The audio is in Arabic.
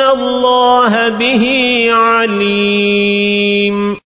الله به عليم